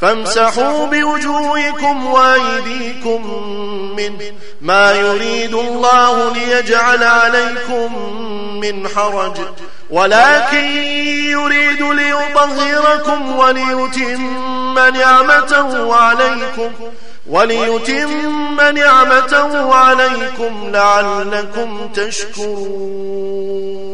فامسحوا بوجوهكم وأيديكم منه ما يريد الله ليجعل عليكم من حرج. ولكن يريد ليطهركم وليتم نعمته عليكم. وليتم نعمته عليكم لعلكم تشكرون.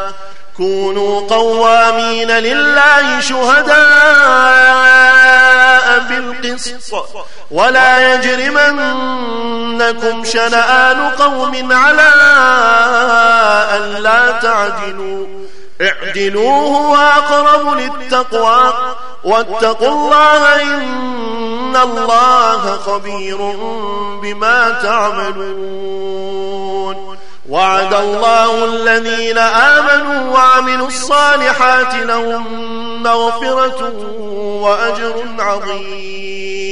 كونوا قوامين لله شهداء بالقسط. ولا يجرمنكم شنآن قوم على أن لا تعدلوا. اعدلوا هو أقرب للتقوى. واتقوا الله إن الله خبير بما تعملون. وعد الله الذين آمنوا وعملوا الصالحات لهم مغفرة وأجر عظيم.